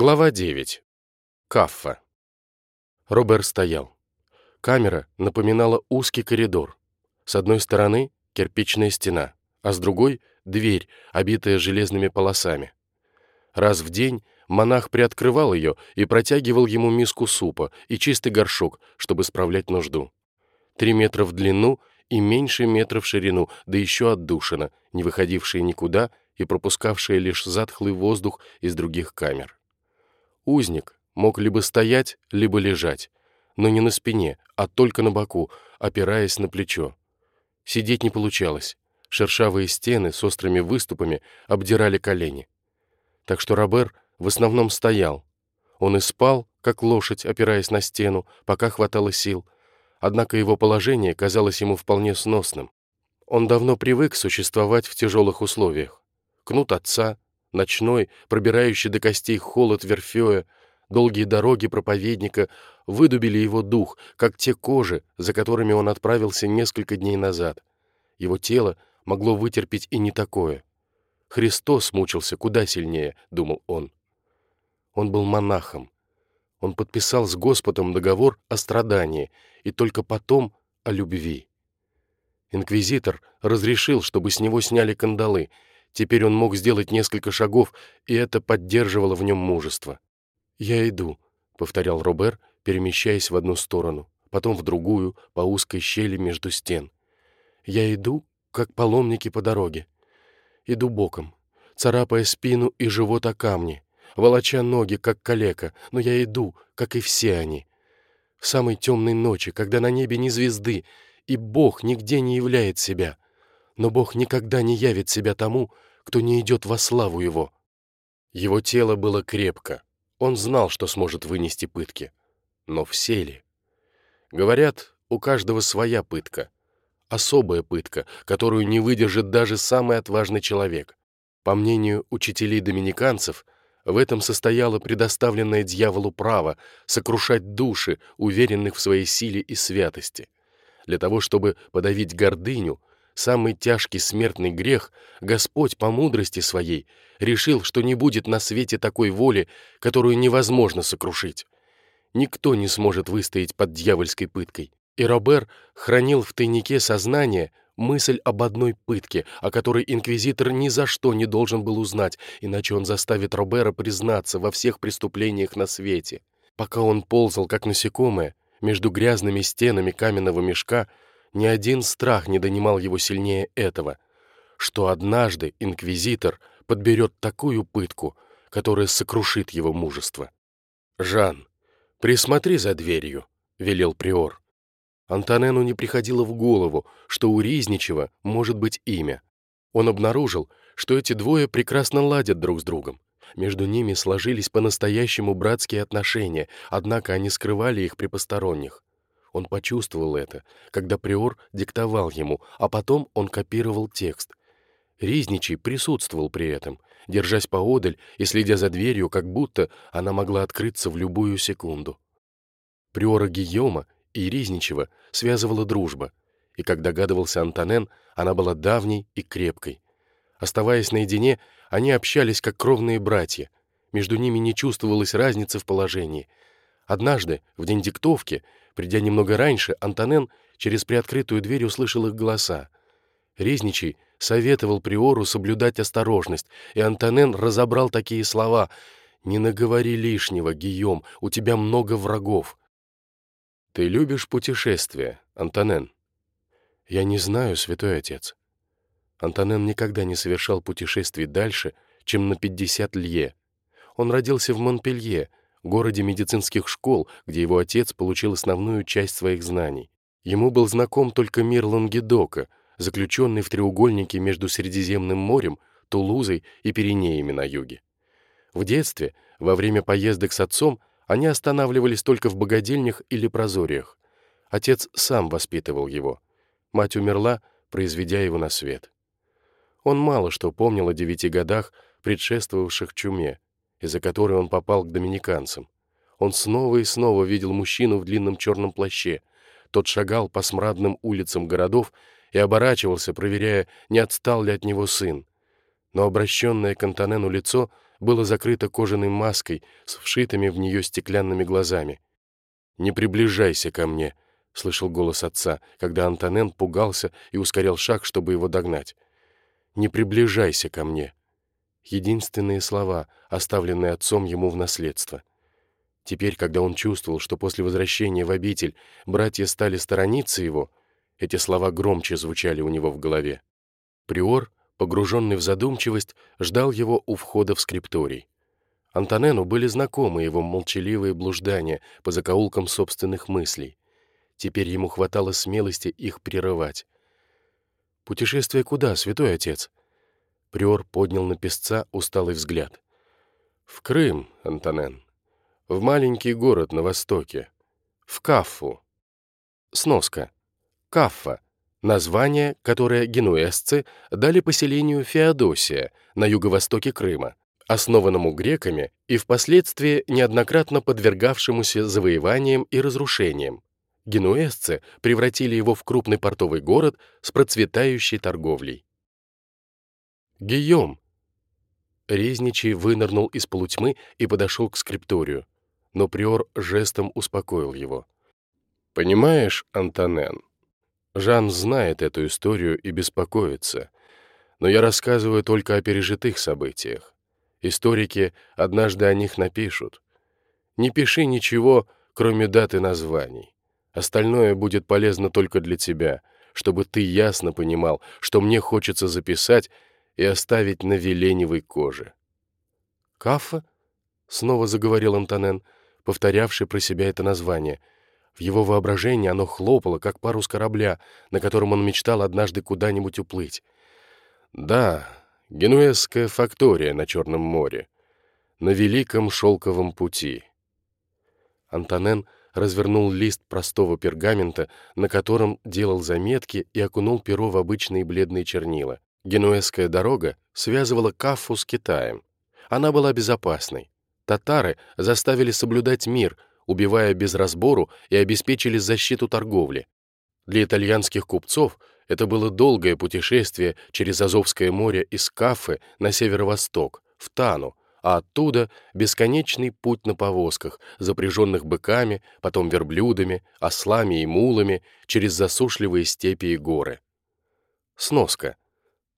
Глава 9. Каффа. Робер стоял. Камера напоминала узкий коридор. С одной стороны — кирпичная стена, а с другой — дверь, обитая железными полосами. Раз в день монах приоткрывал ее и протягивал ему миску супа и чистый горшок, чтобы справлять нужду. Три метра в длину и меньше метра в ширину, да еще отдушина, не выходившая никуда и пропускавшая лишь затхлый воздух из других камер. Узник мог либо стоять, либо лежать, но не на спине, а только на боку, опираясь на плечо. Сидеть не получалось. Шершавые стены с острыми выступами обдирали колени. Так что Робер в основном стоял. Он и спал, как лошадь, опираясь на стену, пока хватало сил. Однако его положение казалось ему вполне сносным. Он давно привык существовать в тяжелых условиях. Кнут отца, Ночной, пробирающий до костей холод Верфея, долгие дороги проповедника выдубили его дух, как те кожи, за которыми он отправился несколько дней назад. Его тело могло вытерпеть и не такое. Христос мучился куда сильнее, думал он. Он был монахом. Он подписал с Господом договор о страдании и только потом о любви. Инквизитор разрешил, чтобы с него сняли кандалы — Теперь он мог сделать несколько шагов, и это поддерживало в нем мужество. «Я иду», — повторял Робер, перемещаясь в одну сторону, потом в другую, по узкой щели между стен. «Я иду, как паломники по дороге. Иду боком, царапая спину и живот о камни, волоча ноги, как калека, но я иду, как и все они. В самой темной ночи, когда на небе ни звезды, и Бог нигде не являет себя. Но Бог никогда не явит себя тому, кто не идет во славу его. Его тело было крепко. Он знал, что сможет вынести пытки. Но все ли? Говорят, у каждого своя пытка. Особая пытка, которую не выдержит даже самый отважный человек. По мнению учителей-доминиканцев, в этом состояло предоставленное дьяволу право сокрушать души, уверенных в своей силе и святости. Для того, чтобы подавить гордыню, самый тяжкий смертный грех, Господь по мудрости своей решил, что не будет на свете такой воли, которую невозможно сокрушить. Никто не сможет выстоять под дьявольской пыткой. И Робер хранил в тайнике сознания мысль об одной пытке, о которой инквизитор ни за что не должен был узнать, иначе он заставит Робера признаться во всех преступлениях на свете. Пока он ползал, как насекомое, между грязными стенами каменного мешка, ни один страх не донимал его сильнее этого, что однажды инквизитор подберет такую пытку, которая сокрушит его мужество. «Жан, присмотри за дверью», — велел приор. Антонену не приходило в голову, что у Ризничева может быть имя. Он обнаружил, что эти двое прекрасно ладят друг с другом. Между ними сложились по-настоящему братские отношения, однако они скрывали их при посторонних. Он почувствовал это, когда приор диктовал ему, а потом он копировал текст. Ризничий присутствовал при этом, держась поодаль и следя за дверью, как будто она могла открыться в любую секунду. Приора Гийома и Ризничева связывала дружба, и, как догадывался Антонен, она была давней и крепкой. Оставаясь наедине, они общались как кровные братья. Между ними не чувствовалась разницы в положении. Однажды, в день диктовки, Придя немного раньше, Антонен через приоткрытую дверь услышал их голоса. Резничий советовал Приору соблюдать осторожность, и Антонен разобрал такие слова «Не наговори лишнего, Гийом, у тебя много врагов». «Ты любишь путешествия, Антонен?» «Я не знаю, святой отец». Антонен никогда не совершал путешествий дальше, чем на 50 лье. Он родился в Монпелье, городе медицинских школ, где его отец получил основную часть своих знаний. Ему был знаком только мир Лангедока, заключенный в треугольнике между Средиземным морем, Тулузой и Пиренеями на юге. В детстве, во время поездок с отцом, они останавливались только в богадельнях или прозориях. Отец сам воспитывал его. Мать умерла, произведя его на свет. Он мало что помнил о девяти годах, предшествовавших чуме, из-за которой он попал к доминиканцам. Он снова и снова видел мужчину в длинном черном плаще. Тот шагал по смрадным улицам городов и оборачивался, проверяя, не отстал ли от него сын. Но обращенное к Антонену лицо было закрыто кожаной маской с вшитыми в нее стеклянными глазами. «Не приближайся ко мне», — слышал голос отца, когда Антонен пугался и ускорял шаг, чтобы его догнать. «Не приближайся ко мне». Единственные слова, оставленные отцом ему в наследство. Теперь, когда он чувствовал, что после возвращения в обитель братья стали сторониться его, эти слова громче звучали у него в голове. Приор, погруженный в задумчивость, ждал его у входа в скрипторий. Антонену были знакомы его молчаливые блуждания по закоулкам собственных мыслей. Теперь ему хватало смелости их прерывать. «Путешествие куда, святой отец?» Приор поднял на песца усталый взгляд. «В Крым, Антонен в маленький город на востоке, в Каффу. Сноска. Каффа — название, которое генуэзцы дали поселению Феодосия на юго-востоке Крыма, основанному греками и впоследствии неоднократно подвергавшемуся завоеваниям и разрушениям. Генуэзцы превратили его в крупный портовый город с процветающей торговлей. Гийом. Резничий вынырнул из полутьмы и подошел к скрипторию но приор жестом успокоил его. «Понимаешь, Антонен, Жан знает эту историю и беспокоится, но я рассказываю только о пережитых событиях. Историки однажды о них напишут. Не пиши ничего, кроме даты названий. Остальное будет полезно только для тебя, чтобы ты ясно понимал, что мне хочется записать и оставить на веленевой коже». «Кафа?» — снова заговорил Антонен — повторявший про себя это название. В его воображении оно хлопало, как парус корабля, на котором он мечтал однажды куда-нибудь уплыть. Да, генуэзская фактория на Черном море, на Великом Шелковом пути. Антонен развернул лист простого пергамента, на котором делал заметки и окунул перо в обычные бледные чернила. Генуэзская дорога связывала Кафу с Китаем. Она была безопасной. Татары заставили соблюдать мир, убивая без разбору и обеспечили защиту торговли. Для итальянских купцов это было долгое путешествие через Азовское море из Кафы на северо-восток, в Тану, а оттуда бесконечный путь на повозках, запряженных быками, потом верблюдами, ослами и мулами через засушливые степи и горы. Сноска.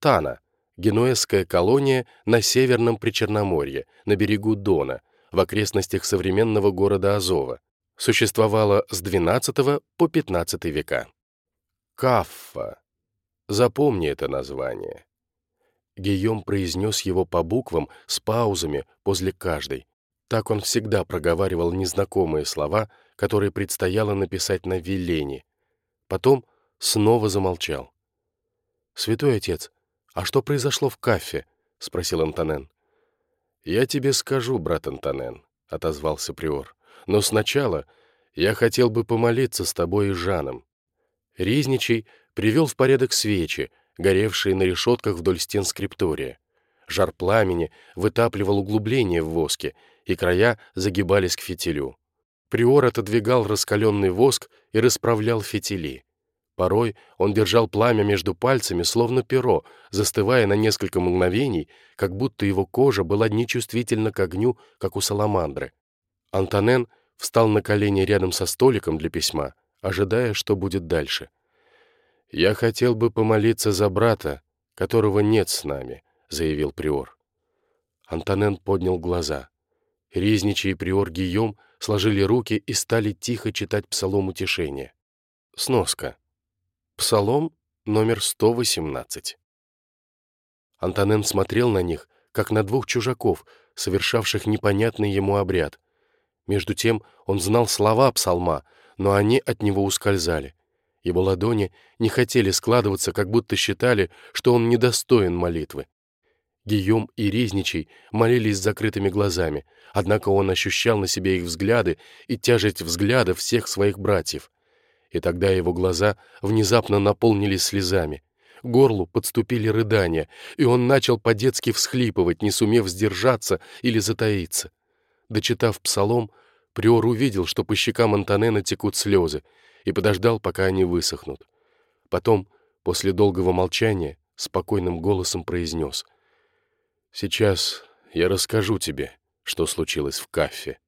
Тана — генуэзская колония на Северном Причерноморье, на берегу Дона, в окрестностях современного города Азова. Существовала с XII по XV века. Каффа. Запомни это название. Гийом произнес его по буквам с паузами после каждой. Так он всегда проговаривал незнакомые слова, которые предстояло написать на велени. Потом снова замолчал. «Святой отец, «А что произошло в кафе?» — спросил Антонен. «Я тебе скажу, брат Антонен», — отозвался Приор. «Но сначала я хотел бы помолиться с тобой и Жаном». Ризничий привел в порядок свечи, горевшие на решетках вдоль стен скриптория. Жар пламени вытапливал углубления в воске, и края загибались к фитилю. Приор отодвигал раскаленный воск и расправлял фитили. Порой он держал пламя между пальцами, словно перо, застывая на несколько мгновений, как будто его кожа была нечувствительна к огню, как у саламандры. Антонен встал на колени рядом со столиком для письма, ожидая, что будет дальше. «Я хотел бы помолиться за брата, которого нет с нами», — заявил приор. Антонен поднял глаза. Ризничий и приор Гийом сложили руки и стали тихо читать псалом утешения. Сноска. Псалом номер 118. Антонен смотрел на них, как на двух чужаков, совершавших непонятный ему обряд. Между тем он знал слова псалма, но они от него ускользали. Его ладони не хотели складываться, как будто считали, что он недостоин молитвы. Гийом и Ризничий молились с закрытыми глазами, однако он ощущал на себе их взгляды и тяжесть взгляда всех своих братьев — и тогда его глаза внезапно наполнились слезами. Горлу подступили рыдания, и он начал по-детски всхлипывать, не сумев сдержаться или затаиться. Дочитав псалом, Приор увидел, что по щекам Антонена текут слезы, и подождал, пока они высохнут. Потом, после долгого молчания, спокойным голосом произнес. «Сейчас я расскажу тебе, что случилось в кафе.